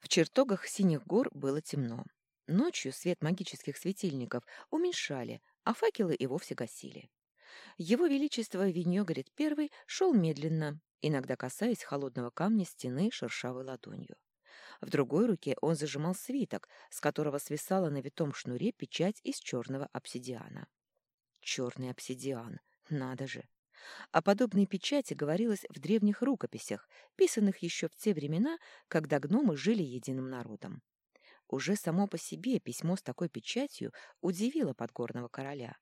В чертогах синих гор было темно. Ночью свет магических светильников уменьшали, а факелы и вовсе гасили. Его Величество Виньогорит I шел медленно, иногда касаясь холодного камня стены шершавой ладонью. В другой руке он зажимал свиток, с которого свисала на витом шнуре печать из черного обсидиана. Черный обсидиан, надо же! О подобной печати говорилось в древних рукописях, писанных еще в те времена, когда гномы жили единым народом. Уже само по себе письмо с такой печатью удивило подгорного короля,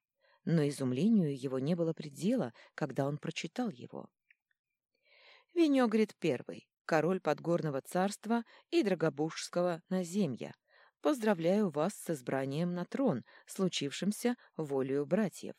но изумлению его не было предела, когда он прочитал его. Венегрит I, король подгорного царства и Драгобужского наземья, поздравляю вас с избранием на трон, случившимся волею братьев.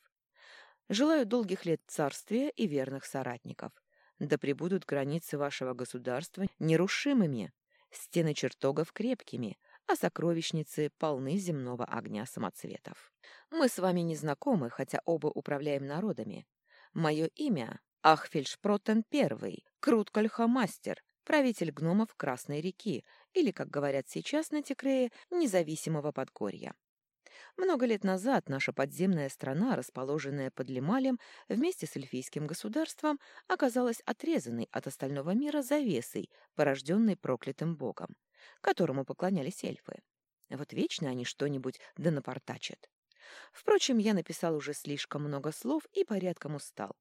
Желаю долгих лет царствия и верных соратников. Да пребудут границы вашего государства нерушимыми, стены чертогов крепкими, а сокровищницы полны земного огня самоцветов. Мы с вами не знакомы, хотя оба управляем народами. Мое имя — Ахфельшпротен Первый, Круткольха-мастер, правитель гномов Красной реки, или, как говорят сейчас на Текрее, независимого Подгорья. Много лет назад наша подземная страна, расположенная под Лемалем, вместе с эльфийским государством, оказалась отрезанной от остального мира завесой, порожденной проклятым богом, которому поклонялись эльфы. Вот вечно они что-нибудь да напортачат. Впрочем, я написал уже слишком много слов и порядком устал.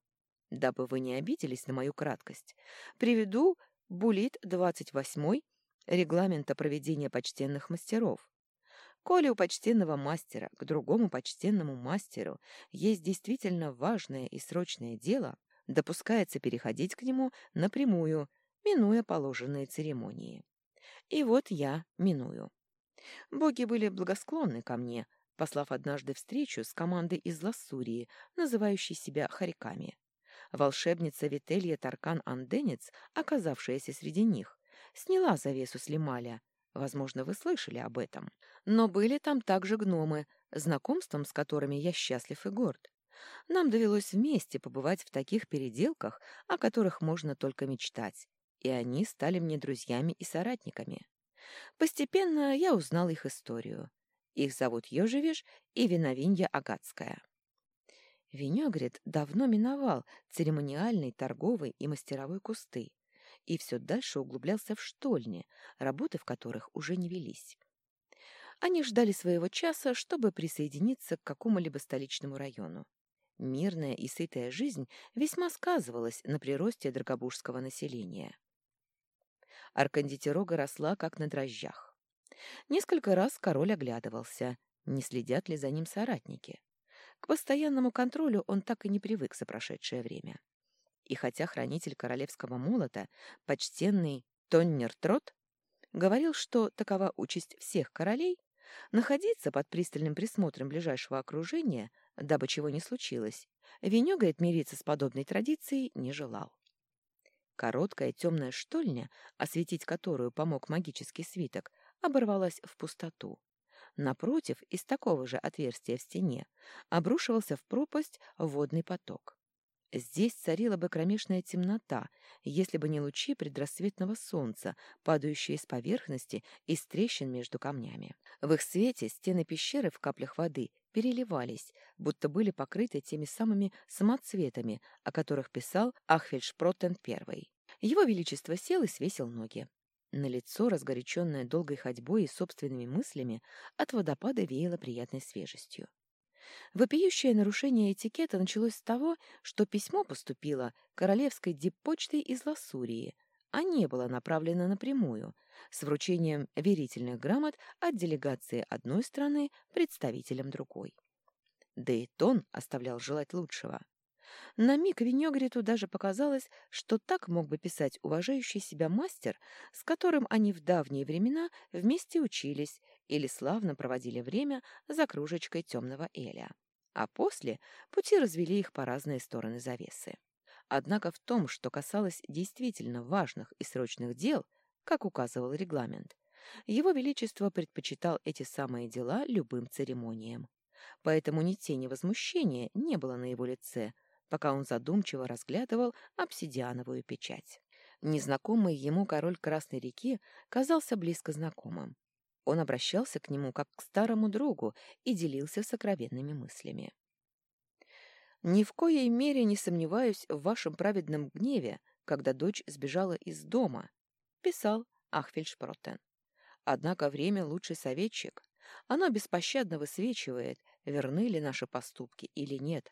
Дабы вы не обиделись на мою краткость, приведу булит 28 регламента проведения почтенных мастеров, Коли у почтенного мастера к другому почтенному мастеру есть действительно важное и срочное дело, допускается переходить к нему напрямую, минуя положенные церемонии. И вот я миную. Боги были благосклонны ко мне, послав однажды встречу с командой из Лассурии, называющей себя Хариками. Волшебница Вителья Таркан-Анденец, оказавшаяся среди них, сняла завесу с Лемаля, Возможно, вы слышали об этом. Но были там также гномы, знакомством с которыми я счастлив и горд. Нам довелось вместе побывать в таких переделках, о которых можно только мечтать, и они стали мне друзьями и соратниками. Постепенно я узнал их историю. Их зовут Ёжевиш и Виновинья Агатская. Винегрет давно миновал церемониальный, торговый и мастеровой кусты, и все дальше углублялся в штольни, работы в которых уже не велись. Они ждали своего часа, чтобы присоединиться к какому-либо столичному району. Мирная и сытая жизнь весьма сказывалась на приросте драгобужского населения. Аркандитерога росла, как на дрожжах. Несколько раз король оглядывался, не следят ли за ним соратники. К постоянному контролю он так и не привык за прошедшее время. И хотя хранитель королевского молота, почтенный Тоннер Трот, говорил, что такова участь всех королей, находиться под пристальным присмотром ближайшего окружения, дабы чего не случилось, Венегает мириться с подобной традицией не желал. Короткая темная штольня, осветить которую помог магический свиток, оборвалась в пустоту. Напротив, из такого же отверстия в стене, обрушивался в пропасть водный поток. Здесь царила бы кромешная темнота, если бы не лучи предрассветного солнца, падающие с поверхности и с трещин между камнями. В их свете стены пещеры в каплях воды переливались, будто были покрыты теми самыми самоцветами, о которых писал Ахфельшпротен I. Его Величество сел и свесил ноги. На лицо, разгоряченное долгой ходьбой и собственными мыслями, от водопада веяло приятной свежестью. Вопиющее нарушение этикета началось с того, что письмо поступило королевской диппочтой из Лассурии, а не было направлено напрямую, с вручением верительных грамот от делегации одной страны представителям другой. Да и тон оставлял желать лучшего. На миг Венегриту даже показалось, что так мог бы писать уважающий себя мастер, с которым они в давние времена вместе учились или славно проводили время за кружечкой темного эля. А после пути развели их по разные стороны завесы. Однако в том, что касалось действительно важных и срочных дел, как указывал регламент, его Величество предпочитал эти самые дела любым церемониям. Поэтому ни тени возмущения не было на его лице, пока он задумчиво разглядывал обсидиановую печать. Незнакомый ему король Красной реки казался близко знакомым. Он обращался к нему как к старому другу и делился сокровенными мыслями. «Ни в коей мере не сомневаюсь в вашем праведном гневе, когда дочь сбежала из дома», — писал Ахфельшпротен. «Однако время лучший советчик. Оно беспощадно высвечивает, верны ли наши поступки или нет.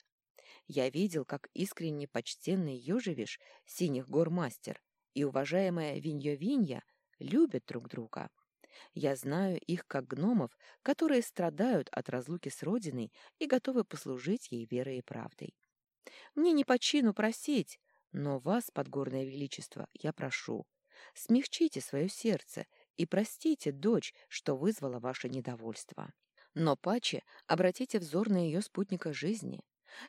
Я видел, как искренне почтенный Ёжевиш, синих гор мастер, и уважаемая Виньё-Винья любят друг друга. Я знаю их как гномов, которые страдают от разлуки с родиной и готовы послужить ей верой и правдой. Мне не по чину просить, но вас, подгорное величество, я прошу, смягчите свое сердце и простите дочь, что вызвала ваше недовольство. Но паче обратите взор на ее спутника жизни.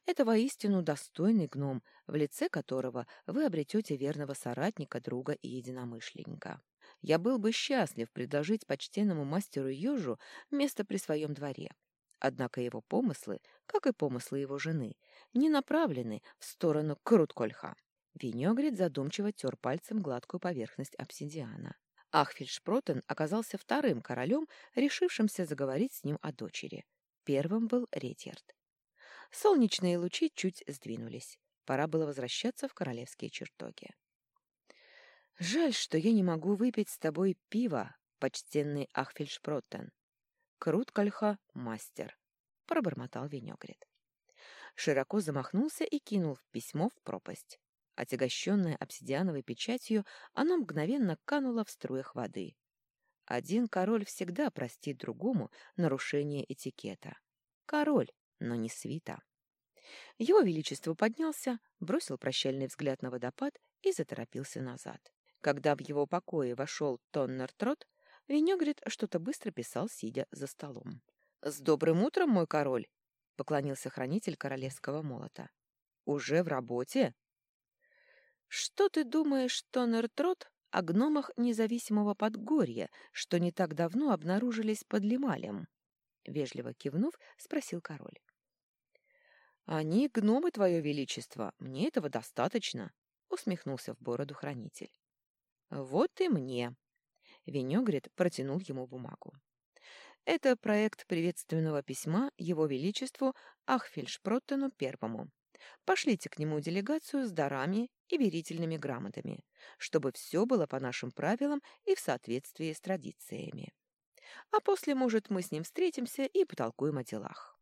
Это воистину достойный гном, в лице которого вы обретете верного соратника, друга и единомышленника. Я был бы счастлив предложить почтенному мастеру Ёжу место при своем дворе. Однако его помыслы, как и помыслы его жены, не направлены в сторону Круткольха. Винегрид задумчиво тер пальцем гладкую поверхность обсидиана. Ахфельшпротен оказался вторым королем, решившимся заговорить с ним о дочери. Первым был Ретьярд. Солнечные лучи чуть сдвинулись. Пора было возвращаться в королевские чертоги. «Жаль, что я не могу выпить с тобой пиво, почтенный Ахфельшпроттен. Круткальха — мастер», — пробормотал Венегрет. Широко замахнулся и кинул письмо в пропасть. Отягощенное обсидиановой печатью, оно мгновенно кануло в струях воды. Один король всегда простит другому нарушение этикета. Король, но не свита. Его Величество поднялся, бросил прощальный взгляд на водопад и заторопился назад. Когда в его покое вошел Тоннер Трот, Венегрит что-то быстро писал, сидя за столом. «С добрым утром, мой король!» — поклонился хранитель королевского молота. «Уже в работе?» «Что ты думаешь, Тоннер Трот, о гномах независимого Подгорья, что не так давно обнаружились под Лималем?» Вежливо кивнув, спросил король. «Они гномы, твое величество, мне этого достаточно», — усмехнулся в бороду хранитель. «Вот и мне». Венегрит протянул ему бумагу. Это проект приветственного письма Его Величеству Ахфельшпроттену Первому. Пошлите к нему делегацию с дарами и верительными грамотами, чтобы все было по нашим правилам и в соответствии с традициями. А после, может, мы с ним встретимся и потолкуем о делах.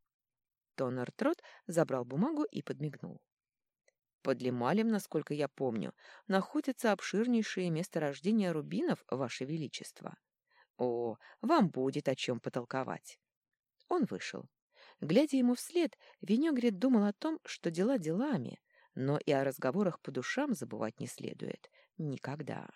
Тоннер Трот забрал бумагу и подмигнул. Под Лемалем, насколько я помню, находятся обширнейшие месторождения рубинов, Ваше Величество. О, вам будет о чем потолковать. Он вышел. Глядя ему вслед, Венегрит думал о том, что дела делами, но и о разговорах по душам забывать не следует. Никогда.